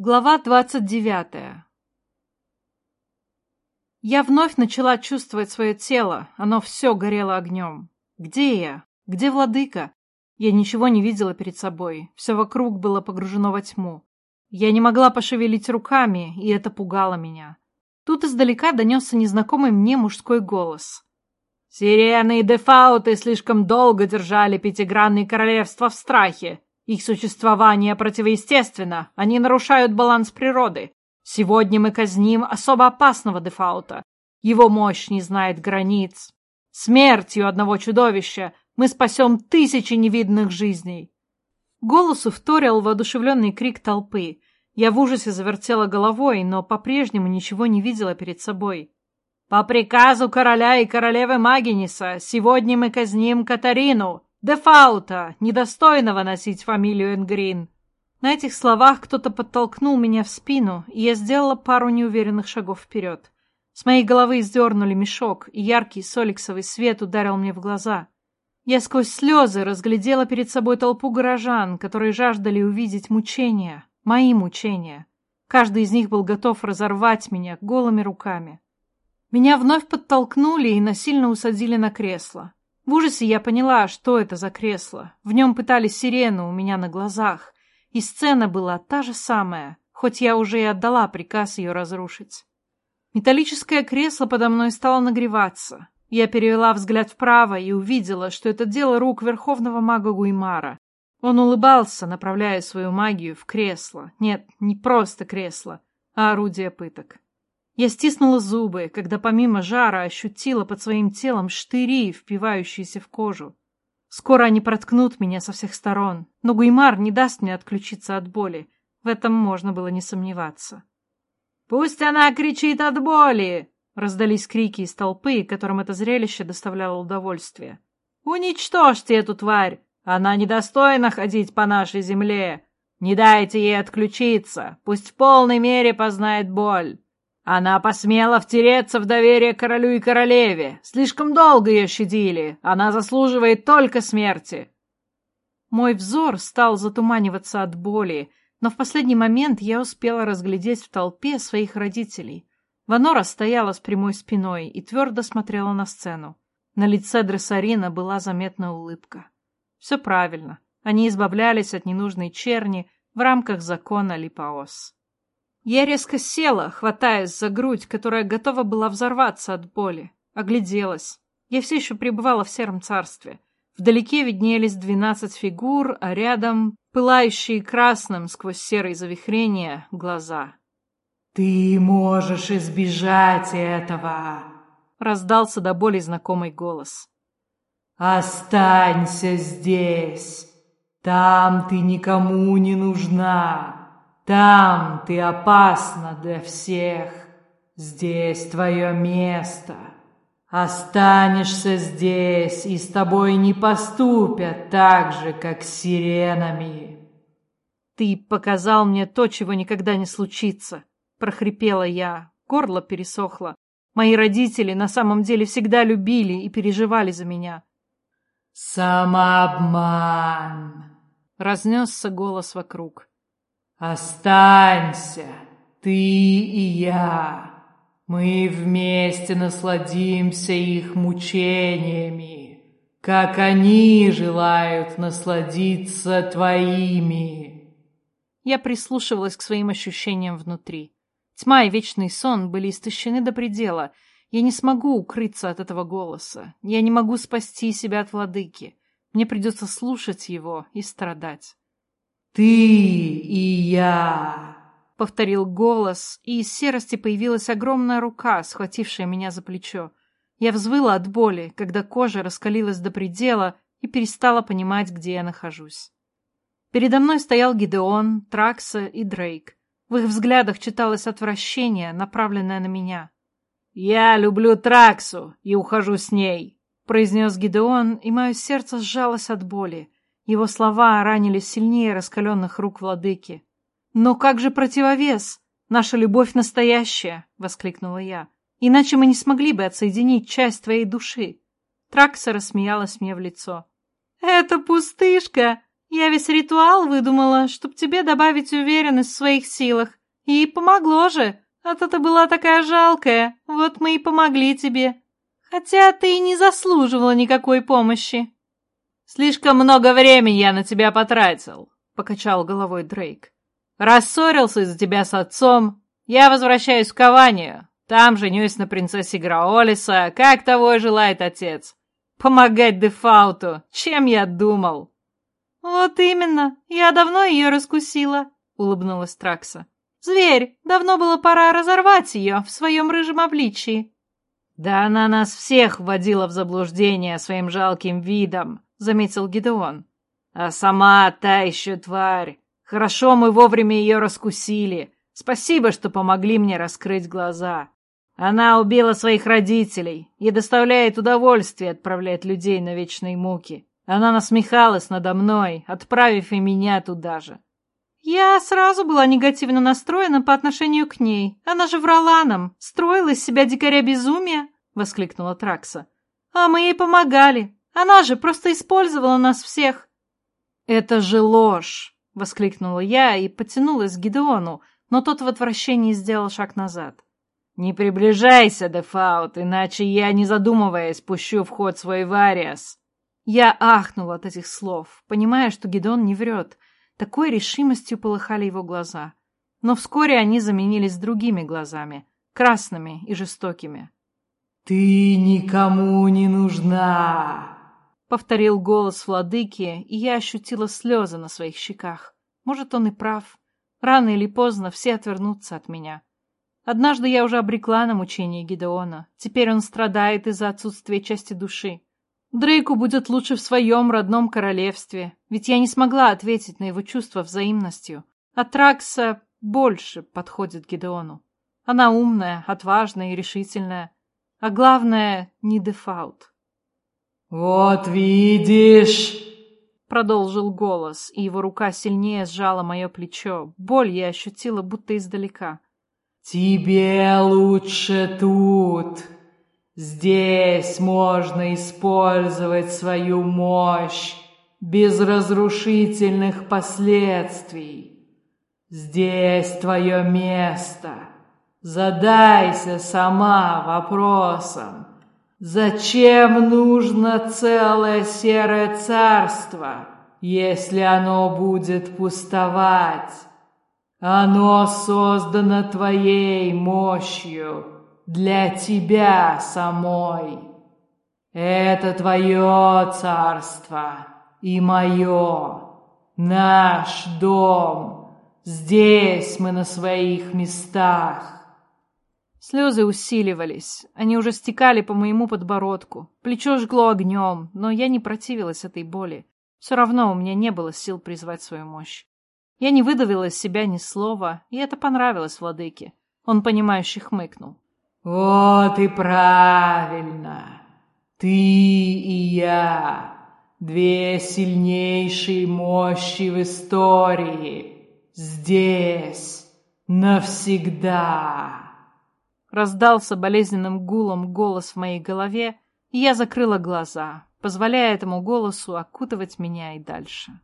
Глава двадцать девятая Я вновь начала чувствовать свое тело, оно все горело огнем. Где я? Где владыка? Я ничего не видела перед собой, все вокруг было погружено во тьму. Я не могла пошевелить руками, и это пугало меня. Тут издалека донесся незнакомый мне мужской голос. «Сирены и дефауты слишком долго держали пятигранные королевства в страхе. Их существование противоестественно, они нарушают баланс природы. Сегодня мы казним особо опасного дефаута. Его мощь не знает границ. Смертью одного чудовища мы спасем тысячи невидных жизней. Голосу вторил воодушевленный крик толпы. Я в ужасе завертела головой, но по-прежнему ничего не видела перед собой. «По приказу короля и королевы Магиниса сегодня мы казним Катарину!» Дефаута, недостойного носить фамилию Энгрин. На этих словах кто-то подтолкнул меня в спину, и я сделала пару неуверенных шагов вперед. С моей головы сдернули мешок, и яркий соликсовый свет ударил мне в глаза. Я сквозь слезы разглядела перед собой толпу горожан, которые жаждали увидеть мучения, мои мучения. Каждый из них был готов разорвать меня голыми руками. Меня вновь подтолкнули и насильно усадили на кресло. В ужасе я поняла, что это за кресло. В нем пытали сирену у меня на глазах. И сцена была та же самая, хоть я уже и отдала приказ ее разрушить. Металлическое кресло подо мной стало нагреваться. Я перевела взгляд вправо и увидела, что это дело рук верховного мага Гуймара. Он улыбался, направляя свою магию в кресло. Нет, не просто кресло, а орудие пыток. Я стиснула зубы, когда помимо жара ощутила под своим телом штыри, впивающиеся в кожу. Скоро они проткнут меня со всех сторон, но Гуймар не даст мне отключиться от боли. В этом можно было не сомневаться. «Пусть она кричит от боли!» — раздались крики из толпы, которым это зрелище доставляло удовольствие. «Уничтожьте эту тварь! Она недостойна ходить по нашей земле! Не дайте ей отключиться! Пусть в полной мере познает боль!» Она посмела втереться в доверие королю и королеве. Слишком долго ее щадили. Она заслуживает только смерти. Мой взор стал затуманиваться от боли, но в последний момент я успела разглядеть в толпе своих родителей. Ванора стояла с прямой спиной и твердо смотрела на сцену. На лице Дрессарина была заметна улыбка. Все правильно. Они избавлялись от ненужной черни в рамках закона Липаос. Я резко села, хватаясь за грудь, которая готова была взорваться от боли. Огляделась. Я все еще пребывала в сером царстве. Вдалеке виднелись двенадцать фигур, а рядом пылающие красным сквозь серые завихрения глаза. «Ты можешь избежать этого!» — раздался до боли знакомый голос. «Останься здесь! Там ты никому не нужна!» Там ты опасна для всех. Здесь твое место. Останешься здесь, и с тобой не поступят так же, как с сиренами. Ты показал мне то, чего никогда не случится, прохрипела я. Горло пересохло. Мои родители на самом деле всегда любили и переживали за меня. Самообман, разнесся голос вокруг. Останься, ты и я. Мы вместе насладимся их мучениями, как они желают насладиться твоими. Я прислушивалась к своим ощущениям внутри. Тьма и вечный сон были истощены до предела. Я не смогу укрыться от этого голоса. Я не могу спасти себя от владыки. Мне придется слушать его и страдать. «Ты и я!» — повторил голос, и из серости появилась огромная рука, схватившая меня за плечо. Я взвыла от боли, когда кожа раскалилась до предела и перестала понимать, где я нахожусь. Передо мной стоял Гидеон, Тракса и Дрейк. В их взглядах читалось отвращение, направленное на меня. «Я люблю Траксу и ухожу с ней», — произнес Гидеон, и мое сердце сжалось от боли. Его слова ранили сильнее раскаленных рук владыки. «Но как же противовес? Наша любовь настоящая!» — воскликнула я. «Иначе мы не смогли бы отсоединить часть твоей души». Тракса рассмеялась мне в лицо. «Это пустышка! Я весь ритуал выдумала, чтоб тебе добавить уверенность в своих силах. И помогло же, а то ты была такая жалкая, вот мы и помогли тебе. Хотя ты и не заслуживала никакой помощи. Слишком много времени я на тебя потратил, покачал головой Дрейк. Рассорился из-за тебя с отцом. Я возвращаюсь в Каванию. Там женюсь на принцессе Граолиса, как того и желает отец. Помогать Дефауту, чем я думал? Вот именно, я давно ее раскусила, улыбнулась Тракса. Зверь, давно было пора разорвать ее в своем рыжем обличии. Да она нас всех вводила в заблуждение своим жалким видом, заметил Гидеон. А сама та еще тварь. Хорошо мы вовремя ее раскусили. Спасибо, что помогли мне раскрыть глаза. Она убила своих родителей и доставляет удовольствие отправлять людей на вечные муки. Она насмехалась надо мной, отправив и меня туда же. Я сразу была негативно настроена по отношению к ней. Она же врала нам, строила из себя дикаря безумия, — воскликнула Тракса. А мы ей помогали. Она же просто использовала нас всех. Это же ложь, — воскликнула я и потянулась к Гидеону, но тот в отвращении сделал шаг назад. «Не приближайся, Дефаут, иначе я, не задумываясь, пущу в ход свой Вариас». Я ахнула от этих слов, понимая, что Гидон не врет. Такой решимостью полыхали его глаза. Но вскоре они заменились другими глазами, красными и жестокими. «Ты никому не нужна!» — повторил голос владыки, и я ощутила слезы на своих щеках. Может, он и прав. Рано или поздно все отвернутся от меня. Однажды я уже обрекла на мучение Гидеона. Теперь он страдает из-за отсутствия части души. Дрейку будет лучше в своем родном королевстве, ведь я не смогла ответить на его чувства взаимностью. А Тракса больше подходит Гидеону. Она умная, отважная и решительная. А главное, не дефаут. «Вот видишь!» Продолжил голос, и его рука сильнее сжала мое плечо. Боль я ощутила, будто издалека. «Тебе лучше тут. Здесь можно использовать свою мощь без разрушительных последствий. Здесь твое место. Задайся сама вопросом, зачем нужно целое серое царство, если оно будет пустовать?» Оно создано твоей мощью для тебя самой. Это твое царство и мое, наш дом. Здесь мы на своих местах. Слезы усиливались, они уже стекали по моему подбородку. Плечо жгло огнем, но я не противилась этой боли. Все равно у меня не было сил призвать свою мощь. Я не выдавила из себя ни слова, и это понравилось владыке. Он, понимающе хмыкнул. «Вот и правильно. Ты и я. Две сильнейшие мощи в истории. Здесь. Навсегда». Раздался болезненным гулом голос в моей голове, и я закрыла глаза, позволяя этому голосу окутывать меня и дальше.